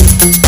Thank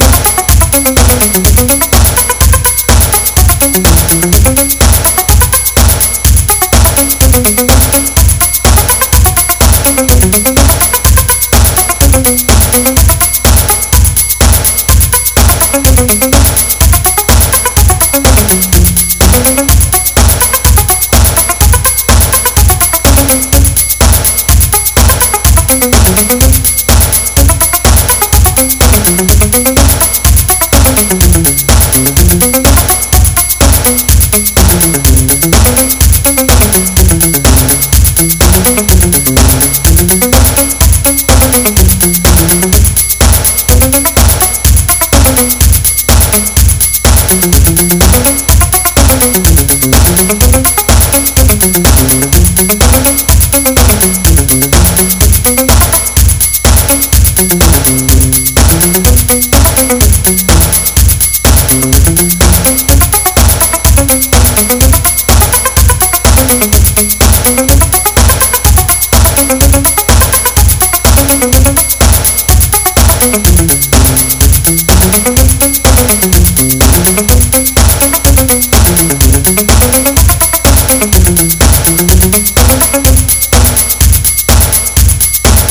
Gracias.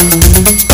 Thank